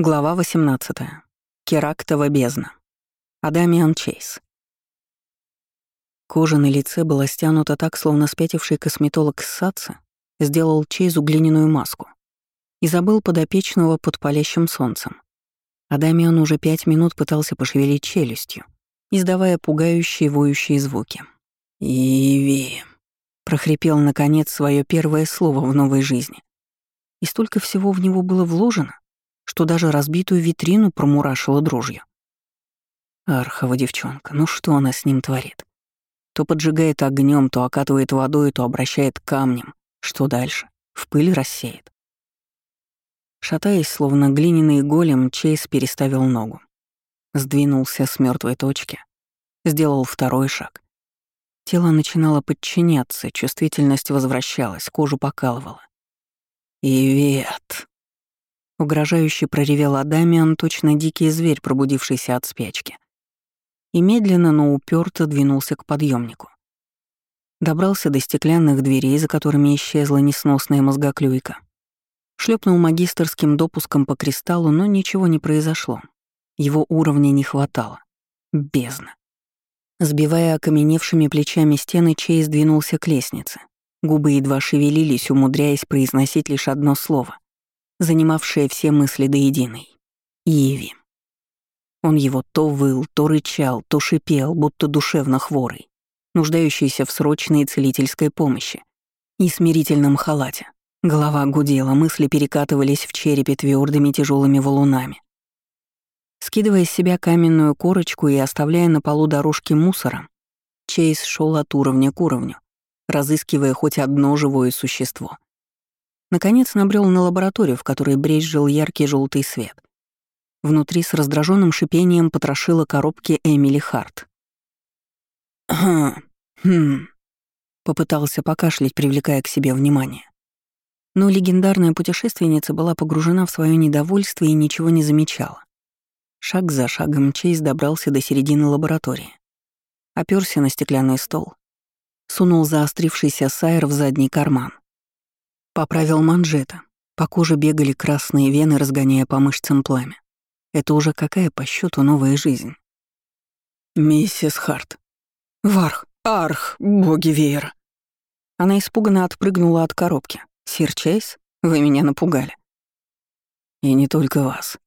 Глава 18. Керактова бездна. Адамиан Чейз. Кожа на лице была стянута так, словно спятивший косметолог Сатса сделал Чейзу глиняную маску и забыл подопечного под палящим солнцем. Адамиан уже пять минут пытался пошевелить челюстью, издавая пугающие воющие звуки. «Иви», — прохрипел, наконец, свое первое слово в новой жизни. И столько всего в него было вложено, что даже разбитую витрину промурашила дрожью. Архова девчонка, ну что она с ним творит? То поджигает огнем, то окатывает водой, то обращает камнем. Что дальше? В пыль рассеет. Шатаясь, словно глиняный голем, Чейз переставил ногу. Сдвинулся с мертвой точки. Сделал второй шаг. Тело начинало подчиняться, чувствительность возвращалась, кожу покалывала. «Ивет!» Угрожающе проревел Адамиан, точно дикий зверь, пробудившийся от спячки. И медленно, но уперто двинулся к подъемнику. Добрался до стеклянных дверей, за которыми исчезла несносная мозгоклюйка. Шлепнул магистрским допуском по кристаллу, но ничего не произошло. Его уровня не хватало. Бездна. Сбивая окаменевшими плечами стены, Чейз двинулся к лестнице. Губы едва шевелились, умудряясь произносить лишь одно слово занимавшая все мысли до единой. Иви. Он его то выл, то рычал, то шипел, будто душевно хворый, нуждающийся в срочной целительской помощи и смирительном халате. Голова гудела, мысли перекатывались в черепе твердыми тяжелыми валунами. Скидывая с себя каменную корочку и оставляя на полу дорожки мусора, Чейз шел от уровня к уровню, разыскивая хоть одно живое существо — Наконец набрел на лабораторию, в которой брезжил яркий желтый свет. Внутри с раздраженным шипением потрошила коробки Эмили Харт. «Хм...» Попытался покашлять, привлекая к себе внимание. Но легендарная путешественница была погружена в свое недовольство и ничего не замечала. Шаг за шагом Чейз добрался до середины лаборатории. Оперся на стеклянный стол. Сунул заострившийся сайр в задний карман. Поправил манжета. По коже бегали красные вены, разгоняя по мышцам пламя. Это уже какая по счету новая жизнь? Миссис Харт. Варх, арх, боги веера. Она испуганно отпрыгнула от коробки. «Сир Чейз, вы меня напугали». «И не только вас».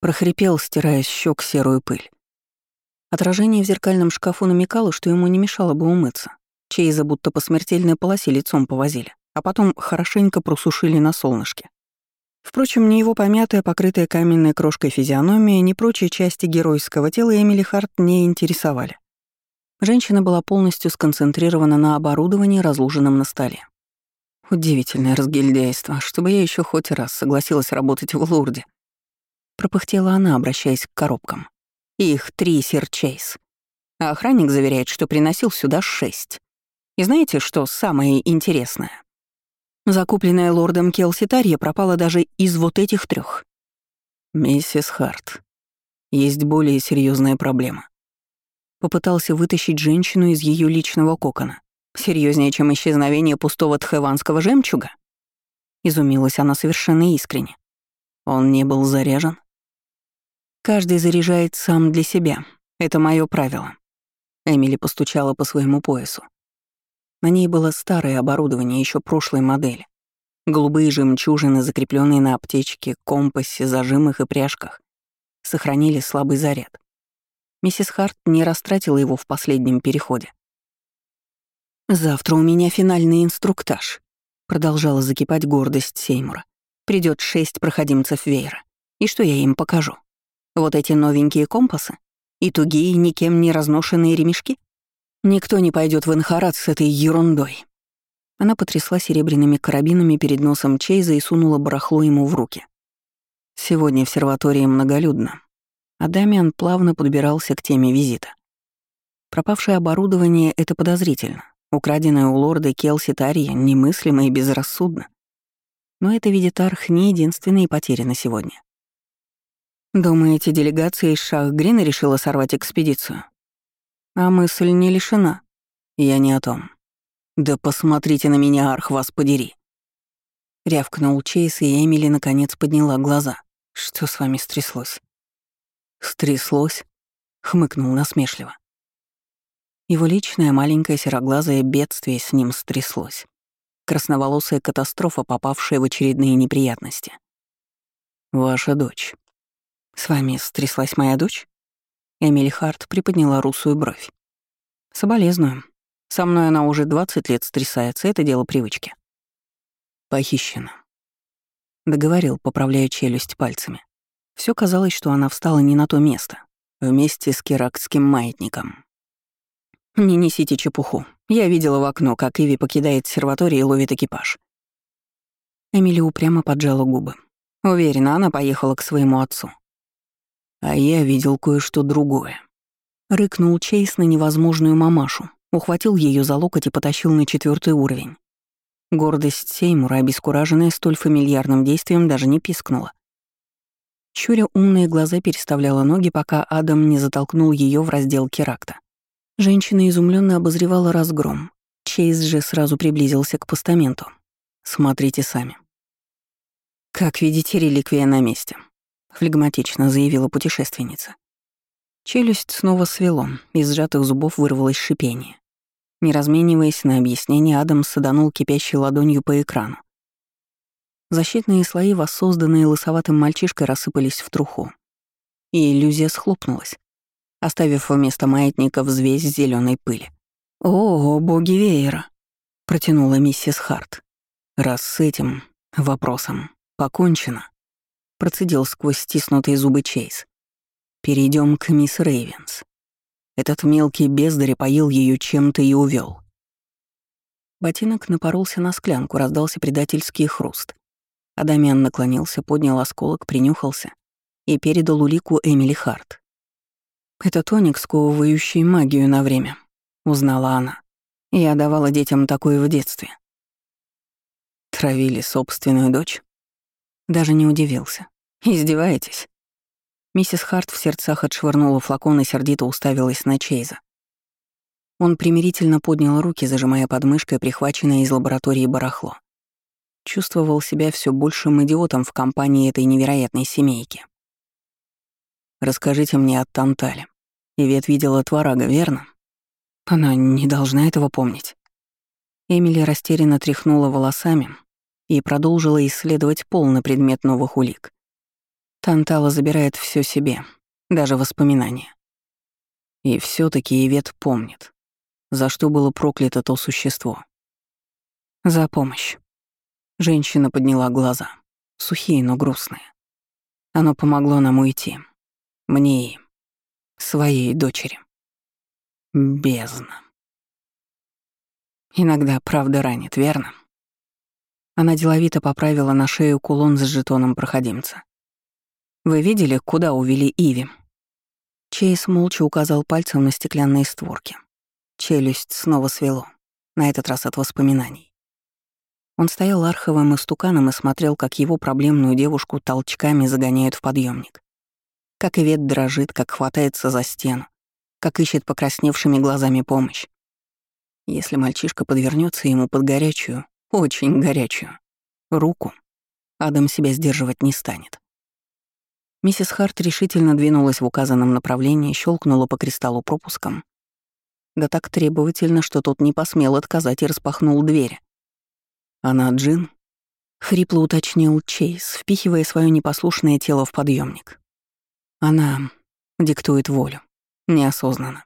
Прохрипел, стирая с щек серую пыль. Отражение в зеркальном шкафу намекало, что ему не мешало бы умыться. Чейза будто по смертельной полосе лицом повозили а потом хорошенько просушили на солнышке. Впрочем, ни его помятая, покрытая каменной крошкой физиономия, ни прочие части геройского тела Эмили Харт не интересовали. Женщина была полностью сконцентрирована на оборудовании, разложенном на столе. Удивительное разгильдяйство, чтобы я еще хоть раз согласилась работать в Лурде. Пропыхтела она, обращаясь к коробкам. Их три, сир Чейз. А охранник заверяет, что приносил сюда шесть. И знаете, что самое интересное? Закупленная лордом Келси Тарья пропала даже из вот этих трех. «Миссис Харт, есть более серьезная проблема». Попытался вытащить женщину из ее личного кокона. Серьезнее, чем исчезновение пустого тхеванского жемчуга? Изумилась она совершенно искренне. Он не был заряжен? Каждый заряжает сам для себя. Это мое правило. Эмили постучала по своему поясу. На ней было старое оборудование еще прошлой модели. Голубые жемчужины, закрепленные на аптечке, компасе, зажимах и пряжках, сохранили слабый заряд. Миссис Харт не растратила его в последнем переходе. «Завтра у меня финальный инструктаж», — продолжала закипать гордость Сеймура. Придет шесть проходимцев веера. И что я им покажу? Вот эти новенькие компасы? И тугие, никем не разношенные ремешки? Никто не пойдет в Инхарат с этой ерундой. Она потрясла серебряными карабинами перед носом Чейза и сунула барахло ему в руки. Сегодня в серватории многолюдно. А Дамиан плавно подбирался к теме визита. Пропавшее оборудование — это подозрительно. Украденное у лорда Келси Тарья немыслимо и безрассудно. Но это, видит Арх, не единственные потери на сегодня. Думаете, делегация из Шах-Грина решила сорвать экспедицию? А мысль не лишена. Я не о том. Да посмотрите на меня, Арх, вас подери. Рявкнул Чейз, и Эмили наконец подняла глаза. Что с вами стряслось? Стряслось? Хмыкнул насмешливо. Его личное маленькое сероглазое бедствие с ним стряслось. Красноволосая катастрофа, попавшая в очередные неприятности. Ваша дочь. С вами стряслась моя дочь? Эмили Харт приподняла русую бровь. Соболезную. Со мной она уже 20 лет стрясается, это дело привычки. Похищена. Договорил, поправляя челюсть пальцами. Все казалось, что она встала не на то место, вместе с керакским маятником. «Не несите чепуху. Я видела в окно, как Иви покидает серваторий и ловит экипаж». Эмили упрямо поджала губы. Уверена, она поехала к своему отцу. А я видел кое-что другое. Рыкнул Чейз на невозможную мамашу, ухватил ее за локоть и потащил на четвертый уровень. Гордость Сеймура, обескураженная столь фамильярным действием, даже не пискнула. Щуря умные глаза переставляла ноги, пока Адам не затолкнул ее в раздел Керакта. Женщина изумленно обозревала разгром. Чейз же сразу приблизился к постаменту. «Смотрите сами». «Как видите, реликвия на месте», — флегматично заявила путешественница. Челюсть снова свело, из сжатых зубов вырвалось шипение. Не размениваясь на объяснение, Адам саданул кипящей ладонью по экрану. Защитные слои, воссозданные лысоватым мальчишкой, рассыпались в труху. И иллюзия схлопнулась, оставив вместо маятника взвесь зеленой пыли. «О, боги веера!» — протянула миссис Харт. «Раз с этим вопросом покончено», — процедил сквозь стиснутые зубы Чейз. Перейдем к мисс Рейвенс. Этот мелкий бездарь поил ее чем-то и увел. Ботинок напоролся на склянку, раздался предательский хруст. Адамиан наклонился, поднял осколок, принюхался и передал улику Эмили Харт. «Это тоник, сковывающий магию на время», — узнала она. «Я давала детям такое в детстве». Травили собственную дочь? Даже не удивился. «Издеваетесь?» Миссис Харт в сердцах отшвырнула флакон и сердито уставилась на Чейза. Он примирительно поднял руки, зажимая подмышкой прихваченное из лаборатории барахло. Чувствовал себя все большим идиотом в компании этой невероятной семейки. «Расскажите мне о Тантале. Ивет видела Тварага, верно?» Она не должна этого помнить. Эмили растерянно тряхнула волосами и продолжила исследовать полный предмет новых улик. Тантала забирает все себе, даже воспоминания. И все таки Ивет помнит, за что было проклято то существо. За помощь. Женщина подняла глаза, сухие, но грустные. Оно помогло нам уйти. Мне и своей дочери. Бездна. Иногда правда ранит, верно? Она деловито поправила на шею кулон с жетоном проходимца. Вы видели, куда увели Иви?» Чейз молча указал пальцем на стеклянные створки. Челюсть снова свело, на этот раз от воспоминаний. Он стоял арховым истуканом и смотрел, как его проблемную девушку толчками загоняют в подъемник. Как Ивет дрожит, как хватается за стену, как ищет покрасневшими глазами помощь. Если мальчишка подвернется ему под горячую, очень горячую, руку, Адам себя сдерживать не станет. Миссис Харт решительно двинулась в указанном направлении, щелкнула по кристаллу пропуском. Да так требовательно, что тот не посмел отказать и распахнул дверь. «Она Джин?» — хрипло уточнил Чейз, впихивая свое непослушное тело в подъемник. «Она диктует волю. Неосознанно».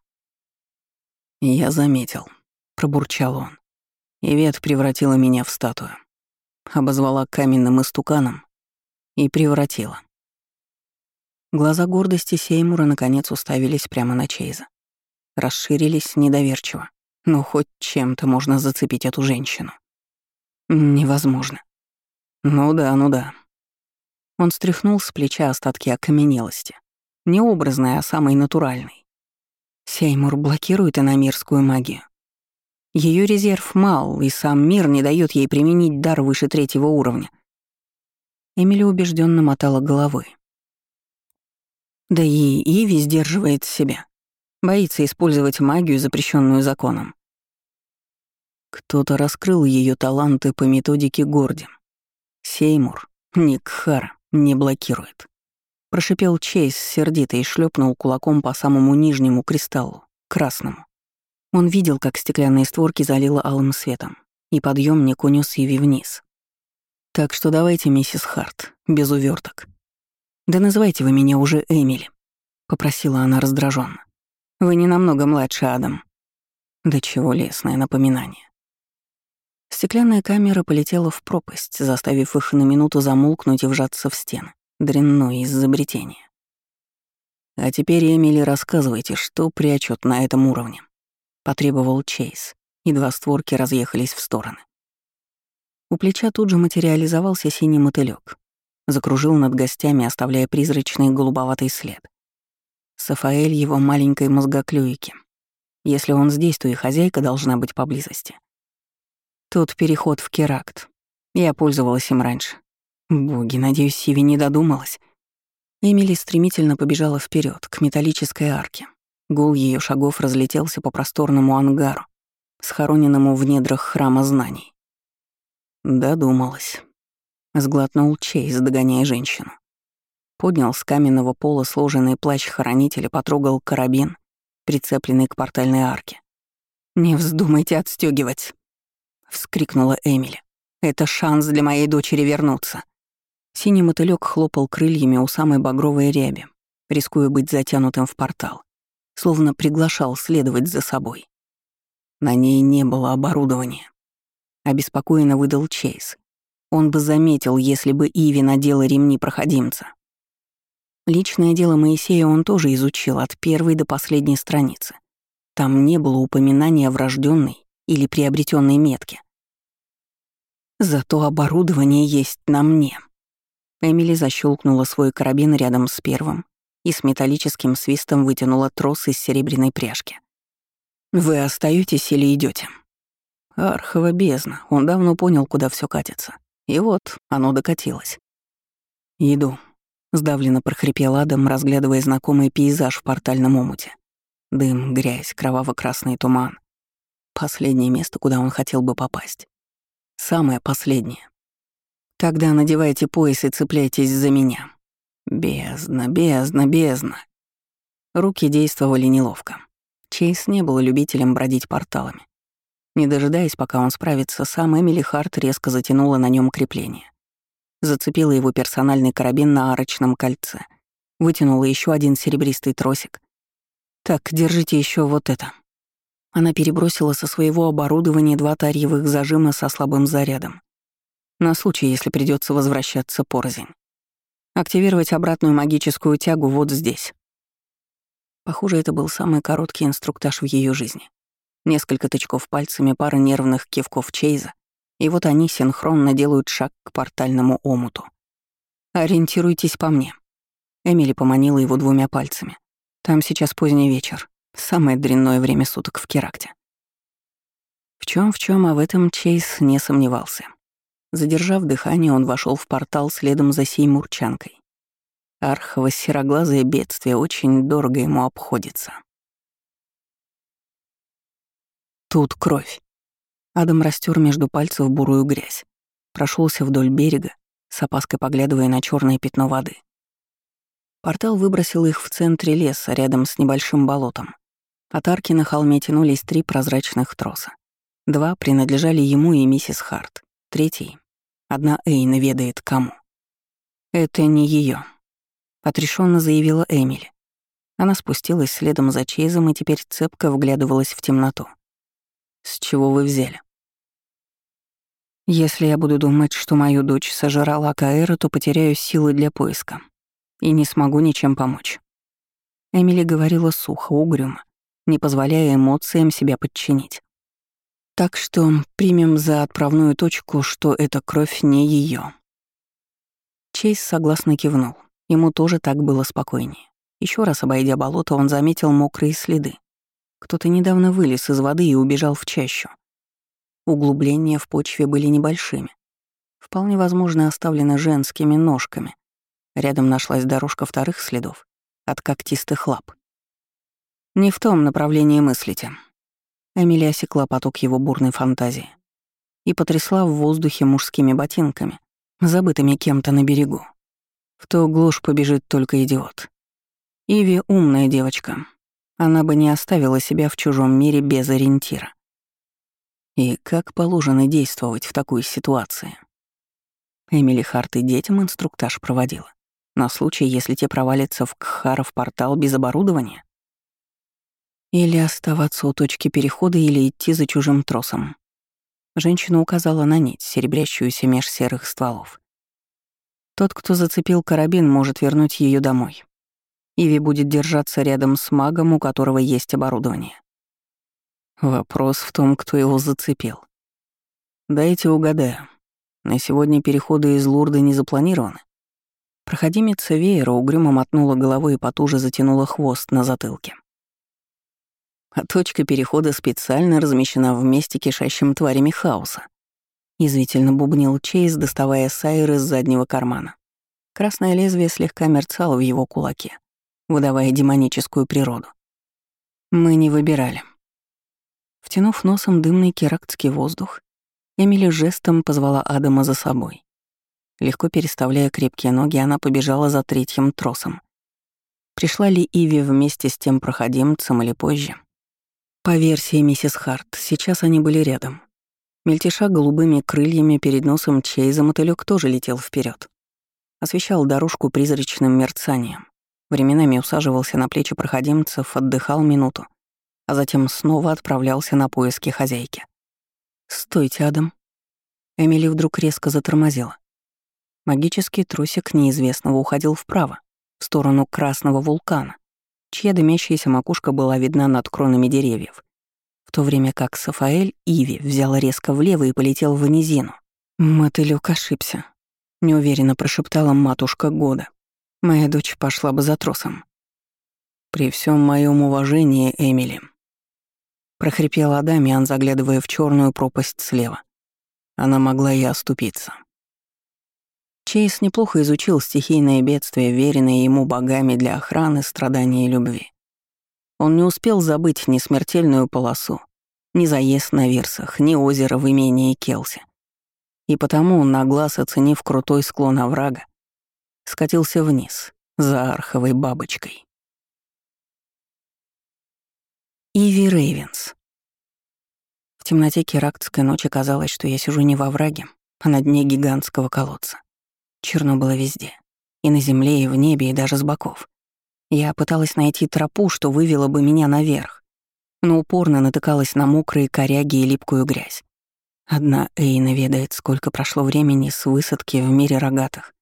«Я заметил», — пробурчал он. Ивет превратила меня в статую. Обозвала каменным истуканом и превратила. Глаза гордости Сеймура наконец уставились прямо на Чейза. Расширились недоверчиво. Ну, хоть чем-то можно зацепить эту женщину. Невозможно. Ну да, ну да. Он стряхнул с плеча остатки окаменелости. Не образной, а самой натуральной. Сеймур блокирует иномирскую магию. Ее резерв мал, и сам мир не дает ей применить дар выше третьего уровня. Эмили убежденно мотала головой. Да и Иви сдерживает себя. Боится использовать магию, запрещенную законом. Кто-то раскрыл ее таланты по методике Горди. Сеймур, Никхар, не блокирует. Прошипел Чейз сердито и шлепнул кулаком по самому нижнему кристаллу, красному. Он видел, как стеклянные створки залило алым светом, и подъемник унес Иви вниз. «Так что давайте, миссис Харт, без уверток. Да называйте вы меня уже Эмили», — попросила она раздраженно. «Вы не намного младше Адам». Да чего лесное напоминание. Стеклянная камера полетела в пропасть, заставив их на минуту замолкнуть и вжаться в стены. Дрянное изобретение. А теперь, Эмили, рассказывайте, что прячут на этом уровне. Потребовал Чейз, и два створки разъехались в стороны. У плеча тут же материализовался синий мотылёк. Закружил над гостями, оставляя призрачный голубоватый след. Сафаэль его маленькой мозгоклюйки. Если он здесь, то и хозяйка должна быть поблизости. Тут переход в Керакт. Я пользовалась им раньше. Боги, надеюсь, Сиви не додумалась. Эмили стремительно побежала вперед к металлической арке. Гул ее шагов разлетелся по просторному ангару, схороненному в недрах храма знаний. Додумалась. Сглотнул Чейз, догоняя женщину. Поднял с каменного пола сложенный плащ хранителя, потрогал карабин, прицепленный к портальной арке. «Не вздумайте отстегивать, вскрикнула Эмили. «Это шанс для моей дочери вернуться». Синий мотылёк хлопал крыльями у самой багровой ряби, рискуя быть затянутым в портал, словно приглашал следовать за собой. На ней не было оборудования. Обеспокоенно выдал Чейз. Он бы заметил, если бы Иви надела ремни проходимца. Личное дело Моисея он тоже изучил от первой до последней страницы. Там не было упоминания о врожденной или приобретенной метке. Зато оборудование есть на мне. Эмили защелкнула свой карабин рядом с первым и с металлическим свистом вытянула трос из серебряной пряжки. «Вы остаетесь или идете? Архова бездна, он давно понял, куда все катится. И вот, оно докатилось. «Иду», — сдавленно прохрипел Адам, разглядывая знакомый пейзаж в портальном омуте. Дым, грязь, кроваво-красный туман. Последнее место, куда он хотел бы попасть. Самое последнее. Тогда надевайте пояс и цепляйтесь за меня. Бездна, бездна, бездна. Руки действовали неловко. Чейз не был любителем бродить порталами. Не дожидаясь, пока он справится сам, Эмили Харт резко затянула на нем крепление. Зацепила его персональный карабин на арочном кольце. Вытянула еще один серебристый тросик. «Так, держите еще вот это». Она перебросила со своего оборудования два тарьевых зажима со слабым зарядом. На случай, если придется возвращаться порознь. Активировать обратную магическую тягу вот здесь. Похоже, это был самый короткий инструктаж в ее жизни. Несколько тычков пальцами, пара нервных кивков Чейза, и вот они синхронно делают шаг к портальному омуту. «Ориентируйтесь по мне». Эмили поманила его двумя пальцами. «Там сейчас поздний вечер. Самое дрянное время суток в Керакте. В чем в чем, а в этом Чейз не сомневался. Задержав дыхание, он вошел в портал следом за сей мурчанкой. Архово сероглазое бедствие очень дорого ему обходится. Тут кровь. Адам растер между пальцев бурую грязь. Прошелся вдоль берега, с опаской поглядывая на черное пятно воды. Портал выбросил их в центре леса, рядом с небольшим болотом. От арки на холме тянулись три прозрачных троса. Два принадлежали ему и миссис Харт. Третий — одна Эйна ведает кому. «Это не ее, отрешенно заявила Эмили. Она спустилась следом за Чейзом и теперь цепко вглядывалась в темноту. «С чего вы взяли?» «Если я буду думать, что мою дочь сожрала Каэра, то потеряю силы для поиска и не смогу ничем помочь». Эмили говорила сухо, угрюмо, не позволяя эмоциям себя подчинить. Так что примем за отправную точку, что эта кровь не ее. Чейз согласно кивнул. Ему тоже так было спокойнее. Еще раз обойдя болото, он заметил мокрые следы. Кто-то недавно вылез из воды и убежал в чащу. Углубления в почве были небольшими. Вполне возможно, оставлены женскими ножками. Рядом нашлась дорожка вторых следов от когтистых лап. Не в том направлении мыслите. Эмили осекла поток его бурной фантазии и потрясла в воздухе мужскими ботинками, забытыми кем-то на берегу. В ту глушь побежит только идиот. Иви умная девочка. Она бы не оставила себя в чужом мире без ориентира. И как положено действовать в такой ситуации? Эмили Харт и детям инструктаж проводила. На случай, если те провалятся в Кхаров портал без оборудования? Или оставаться у точки перехода, или идти за чужим тросом. Женщина указала на нить, серебрящуюся меж серых стволов. Тот, кто зацепил карабин, может вернуть ее домой. Иви будет держаться рядом с магом, у которого есть оборудование. Вопрос в том, кто его зацепил. Дайте угадаю. На сегодня переходы из Лурда не запланированы. Проходимица веера угрюмо мотнула головой и потуже затянула хвост на затылке. А точка перехода специально размещена в месте кишащим тварями хаоса. Извительно бубнил Чейз, доставая сайр из заднего кармана. Красное лезвие слегка мерцало в его кулаке, выдавая демоническую природу. Мы не выбирали. Втянув носом дымный керактский воздух, Эмили жестом позвала Адама за собой. Легко переставляя крепкие ноги, она побежала за третьим тросом. Пришла ли Иви вместе с тем проходимцем или позже, по версии миссис Харт, сейчас они были рядом. Мельтеша голубыми крыльями перед носом Чейза мотылёк тоже летел вперед, Освещал дорожку призрачным мерцанием. Временами усаживался на плечи проходимцев, отдыхал минуту, а затем снова отправлялся на поиски хозяйки. «Стойте, Адам». Эмили вдруг резко затормозила. Магический тросик неизвестного уходил вправо, в сторону красного вулкана, чья дымящаяся макушка была видна над кронами деревьев, в то время как Сафаэль Иви взял резко влево и полетел в низину. «Мотылёк ошибся», — неуверенно прошептала матушка Года. «Моя дочь пошла бы за тросом». «При всем моем уважении, Эмили», — прохрипел Адамиан, заглядывая в черную пропасть слева. Она могла и оступиться. Чейз неплохо изучил стихийное бедствие, веренное ему богами для охраны, страдания и любви. Он не успел забыть ни смертельную полосу, ни заезд на Вирсах, ни озеро в имении Келси. И потому, на глаз оценив крутой склон оврага, скатился вниз, за арховой бабочкой. Иви Рейвенс. В темноте керактской ночи казалось, что я сижу не во враге, а на дне гигантского колодца. Черно было везде. И на земле, и в небе, и даже с боков. Я пыталась найти тропу, что вывела бы меня наверх, но упорно натыкалась на мокрые коряги и липкую грязь. Одна Эйна ведает, сколько прошло времени с высадки в мире рогатых.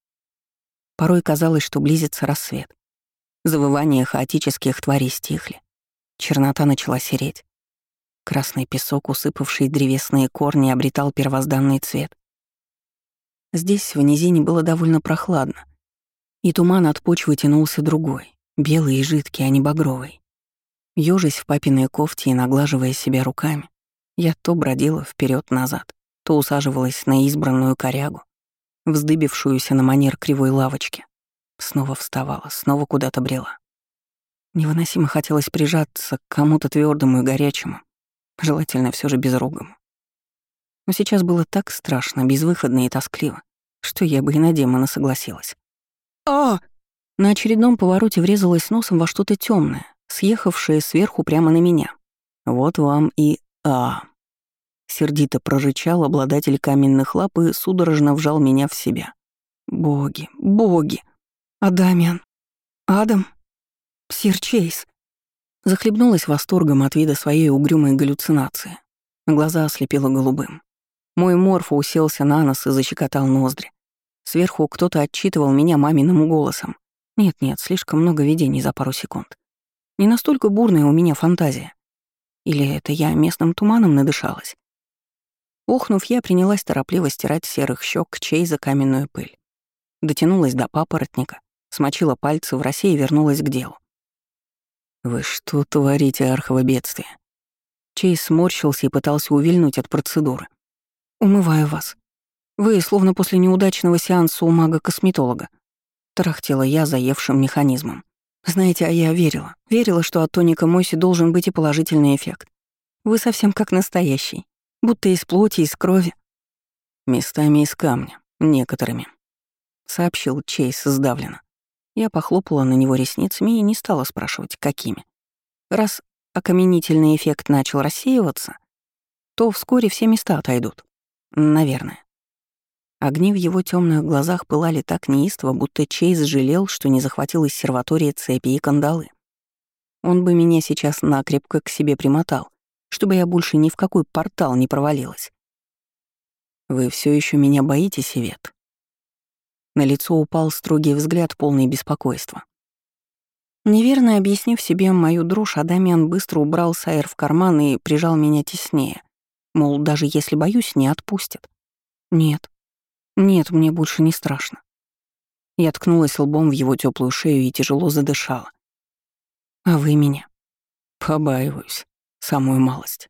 Порой казалось, что близится рассвет. Завывания хаотических тварей стихли. Чернота начала сереть. Красный песок, усыпавший древесные корни, обретал первозданный цвет. Здесь, в низине, было довольно прохладно. И туман от почвы тянулся другой, белый и жидкий, а не багровый. Ёжись в папиной кофте и наглаживая себя руками, я то бродила вперед назад то усаживалась на избранную корягу, вздыбившуюся на манер кривой лавочки. Снова вставала, снова куда-то брела. Невыносимо хотелось прижаться к кому-то твердому и горячему, желательно все же безругому. Но сейчас было так страшно, безвыходно и тоскливо, что я бы и на демона согласилась. а На очередном повороте врезалась носом во что-то темное, съехавшее сверху прямо на меня. Вот вам и «а». Сердито прорычал обладатель каменных лап и судорожно вжал меня в себя. «Боги, боги! Адамиан! Адам! Сир Чейз!» Захлебнулась восторгом от вида своей угрюмой галлюцинации. Глаза ослепило голубым. Мой морф уселся на нос и защекотал ноздри. Сверху кто-то отчитывал меня маминым голосом. Нет-нет, слишком много видений за пару секунд. Не настолько бурная у меня фантазия. Или это я местным туманом надышалась? Ухнув, я принялась торопливо стирать серых щек чей за каменную пыль. Дотянулась до папоротника, смочила пальцы в росе и вернулась к делу. «Вы что творите, архово бедствие?» Чей сморщился и пытался увильнуть от процедуры. «Умываю вас. Вы словно после неудачного сеанса у мага-косметолога». Тарахтела я заевшим механизмом. Знаете, а я верила. Верила, что от тоника Мойси должен быть и положительный эффект. Вы совсем как настоящий. Будто из плоти, из крови. Местами из камня. Некоторыми. сообщил Чейз сдавленно. Я похлопала на него ресницами и не стала спрашивать, какими. Раз окаменительный эффект начал рассеиваться, то вскоре все места отойдут. Наверное. Огни в его темных глазах пылали так неистово, будто Чейз жалел, что не захватил из серватории цепи и кандалы. Он бы меня сейчас накрепко к себе примотал, чтобы я больше ни в какой портал не провалилась. «Вы все еще меня боитесь, Ивет?» На лицо упал строгий взгляд, полный беспокойства. Неверно объяснив себе мою дружь, Адамиан быстро убрал Сайер в карман и прижал меня теснее. Мол, даже если боюсь, не отпустят. Нет. Нет, мне больше не страшно. Я ткнулась лбом в его теплую шею и тяжело задышала. А вы меня? Побаиваюсь. Самую малость.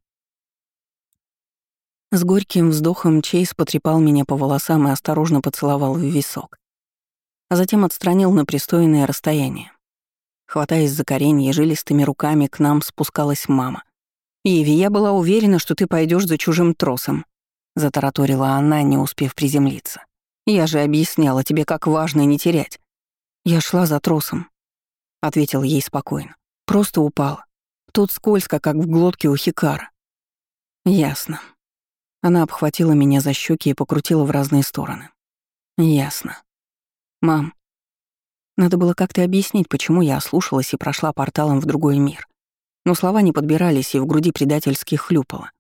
С горьким вздохом Чейз потрепал меня по волосам и осторожно поцеловал в висок. А затем отстранил на пристойное расстояние. Хватаясь за коренья, жилистыми руками к нам спускалась мама. «Иви, я была уверена, что ты пойдешь за чужим тросом», — затараторила она, не успев приземлиться. «Я же объясняла тебе, как важно не терять». «Я шла за тросом», — ответил ей спокойно. «Просто упала. Тут скользко, как в глотке у Хикара». «Ясно». Она обхватила меня за щеки и покрутила в разные стороны. «Ясно. Мам, надо было как-то объяснить, почему я ослушалась и прошла порталом в другой мир но слова не подбирались и в груди предательски хлюпало.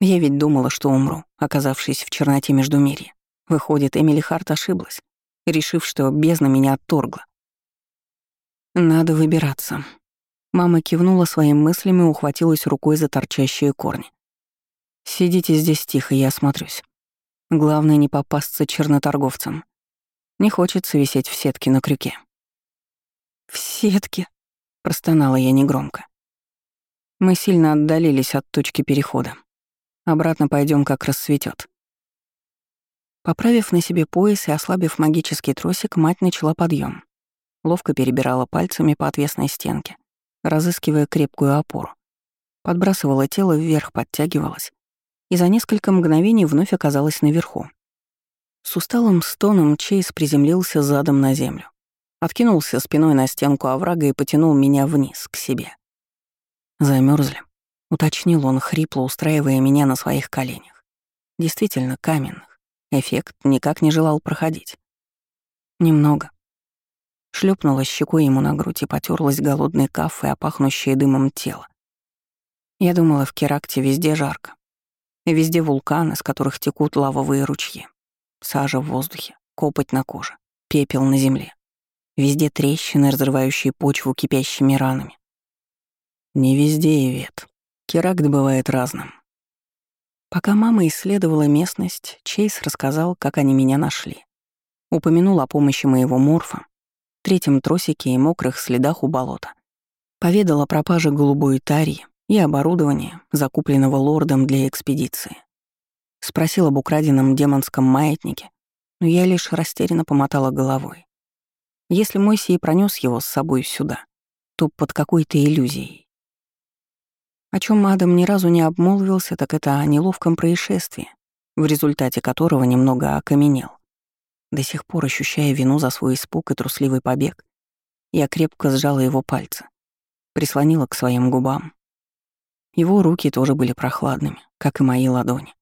Я ведь думала, что умру, оказавшись в черноте между мире. Выходит, Эмили Харт ошиблась, решив, что бездна меня отторгла. Надо выбираться. Мама кивнула своим мыслями и ухватилась рукой за торчащие корни. «Сидите здесь тихо, я осмотрюсь. Главное не попасться черноторговцам. Не хочется висеть в сетке на крюке». «В сетке?» Простонала я негромко. Мы сильно отдалились от точки перехода. Обратно пойдем, как рассветет. Поправив на себе пояс и ослабив магический тросик, мать начала подъем. Ловко перебирала пальцами по отвесной стенке, разыскивая крепкую опору. Подбрасывала тело вверх, подтягивалась. И за несколько мгновений вновь оказалась наверху. С усталым стоном Чейз приземлился задом на землю откинулся спиной на стенку оврага и потянул меня вниз, к себе. Замерзли, уточнил он хрипло, устраивая меня на своих коленях. Действительно каменных. Эффект никак не желал проходить. Немного. Шлепнула щекой ему на грудь и потерлась голодной кафе, опахнущее дымом тело. Я думала, в Керакте везде жарко. Везде вулканы, с которых текут лавовые ручьи. Сажа в воздухе, копоть на коже, пепел на земле. Везде трещины, разрывающие почву кипящими ранами. Не везде, Ивет. Керакт бывает разным. Пока мама исследовала местность, Чейз рассказал, как они меня нашли. Упомянул о помощи моего морфа, третьем тросике и мокрых следах у болота. Поведал о пропаже голубой тарии и оборудовании, закупленного лордом для экспедиции. Спросил об украденном демонском маятнике, но я лишь растерянно помотала головой. Если Мойсей пронес его с собой сюда, то под какой-то иллюзией. О чем Адам ни разу не обмолвился, так это о неловком происшествии, в результате которого немного окаменел. До сих пор ощущая вину за свой испуг и трусливый побег, я крепко сжала его пальцы, прислонила к своим губам. Его руки тоже были прохладными, как и мои ладони.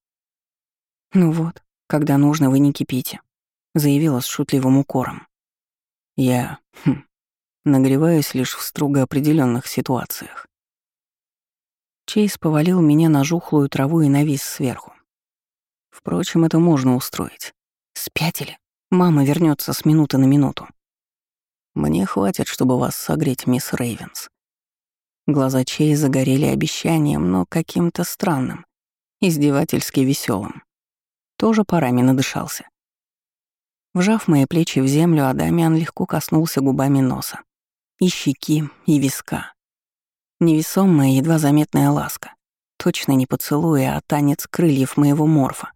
«Ну вот, когда нужно, вы не кипите», — заявила с шутливым укором. Я хм, нагреваюсь лишь в строго определенных ситуациях. Чейз повалил меня на жухлую траву и навис сверху. Впрочем, это можно устроить. Спятили. Мама вернется с минуты на минуту. Мне хватит, чтобы вас согреть, мисс Рейвенс. Глаза Чейза загорели обещанием, но каким-то странным, издевательски веселым. Тоже парами надышался. Вжав мои плечи в землю, Адамиан легко коснулся губами носа. И щеки, и виска. Невесомая, едва заметная ласка. Точно не поцелуй, а танец крыльев моего морфа.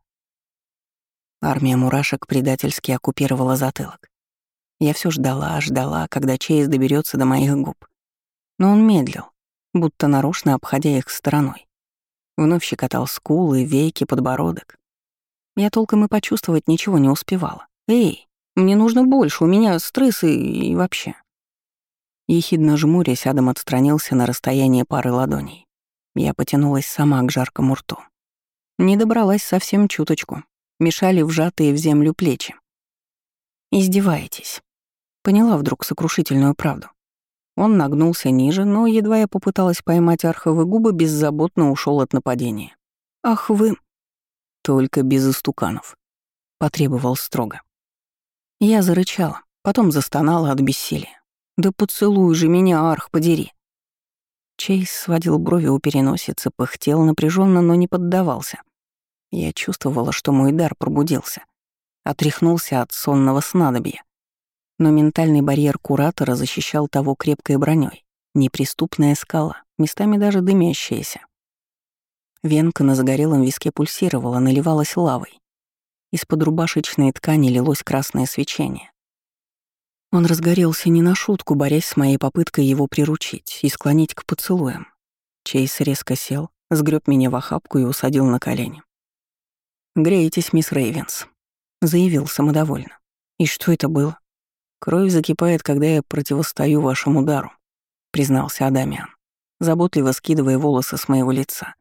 Армия мурашек предательски оккупировала затылок. Я все ждала, ждала, когда Чейз доберется до моих губ. Но он медлил, будто нарочно обходя их стороной. Вновь щекотал скулы, веки, подбородок. Я толком и почувствовать ничего не успевала. «Эй!» Мне нужно больше, у меня стресс и, и вообще». Ехидно жмурясь, Адам отстранился на расстояние пары ладоней. Я потянулась сама к жаркому рту. Не добралась совсем чуточку. Мешали вжатые в землю плечи. «Издеваетесь». Поняла вдруг сокрушительную правду. Он нагнулся ниже, но едва я попыталась поймать арховые губы, беззаботно ушел от нападения. «Ах вы...» «Только без истуканов», — потребовал строго. Я зарычала, потом застонала от бессилия. «Да поцелуй же меня, арх, подери!» Чейз сводил брови у переносицы, пыхтел напряженно, но не поддавался. Я чувствовала, что мой дар пробудился. Отряхнулся от сонного снадобья. Но ментальный барьер куратора защищал того крепкой броней. Неприступная скала, местами даже дымящаяся. Венка на загорелом виске пульсировала, наливалась лавой. Из-под рубашечной ткани лилось красное свечение. Он разгорелся не на шутку, борясь с моей попыткой его приручить и склонить к поцелуям. Чейз резко сел, сгреб меня в охапку и усадил на колени. «Греетесь, мисс Рейвенс», — заявил самодовольно. «И что это было?» «Кровь закипает, когда я противостою вашему удару», — признался Адамиан, заботливо скидывая волосы с моего лица.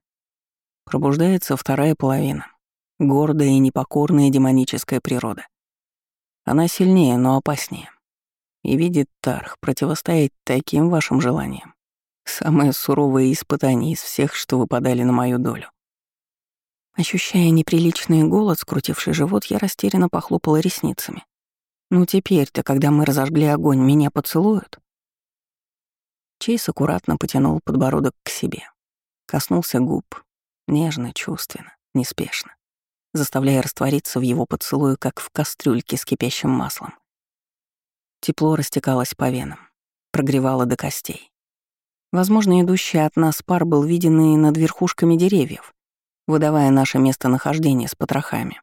Пробуждается вторая половина, гордая и непокорная демоническая природа. Она сильнее, но опаснее. И видит Тарх противостоять таким вашим желаниям. Самое суровое испытание из всех, что выпадали на мою долю. Ощущая неприличный голод, скрутивший живот, я растерянно похлопала ресницами. Ну теперь-то, когда мы разожгли огонь, меня поцелуют? Чейз аккуратно потянул подбородок к себе. Коснулся губ. Нежно, чувственно, неспешно. Заставляя раствориться в его поцелуе, как в кастрюльке с кипящим маслом. Тепло растекалось по венам, прогревало до костей. Возможно, идущий от нас пар был виден и над верхушками деревьев, выдавая наше местонахождение с потрохами.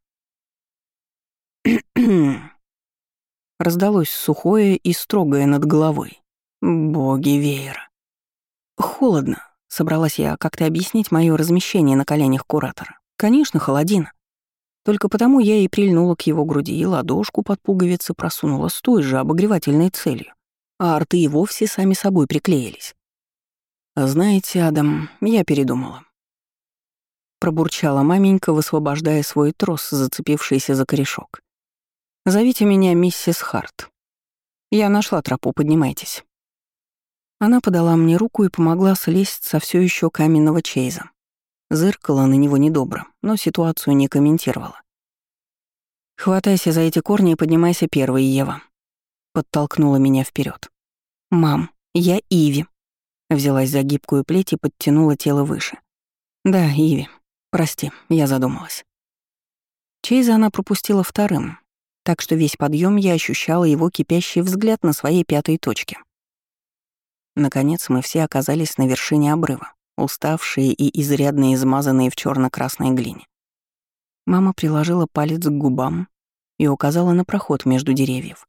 Раздалось сухое и строгое над головой. Боги веера. Холодно, собралась я как-то объяснить мое размещение на коленях куратора. Конечно, холодина. Только потому я и прильнула к его груди и ладошку под пуговицы просунула с той же обогревательной целью. А арты и вовсе сами собой приклеились. «Знаете, Адам, я передумала». Пробурчала маменька, высвобождая свой трос, зацепившийся за корешок. Зовите меня миссис Харт. Я нашла тропу, поднимайтесь». Она подала мне руку и помогла слезть со все еще каменного чейза. Зыркала на него недобро, но ситуацию не комментировала. «Хватайся за эти корни и поднимайся первой, Ева», — подтолкнула меня вперед. «Мам, я Иви», — взялась за гибкую плеть и подтянула тело выше. «Да, Иви. Прости, я задумалась». Чейза она пропустила вторым, так что весь подъем я ощущала его кипящий взгляд на своей пятой точке. Наконец мы все оказались на вершине обрыва, уставшие и изрядно измазанные в черно красной глине. Мама приложила палец к губам и указала на проход между деревьев.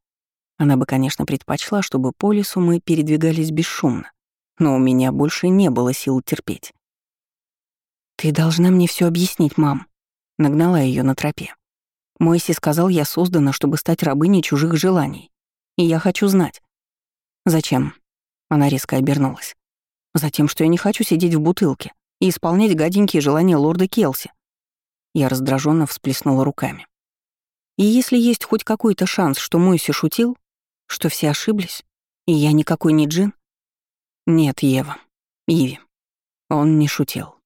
Она бы, конечно, предпочла, чтобы по лесу мы передвигались бесшумно, но у меня больше не было сил терпеть. «Ты должна мне все объяснить, мам», — нагнала ее на тропе. Мойси сказал, я создана, чтобы стать рабыней чужих желаний. И я хочу знать. Зачем? Она резко обернулась. Затем, что я не хочу сидеть в бутылке и исполнять гаденькие желания лорда Келси. Я раздраженно всплеснула руками. И если есть хоть какой-то шанс, что Мойси шутил, что все ошиблись, и я никакой не джин? Нет, Ева, Иви, он не шутил.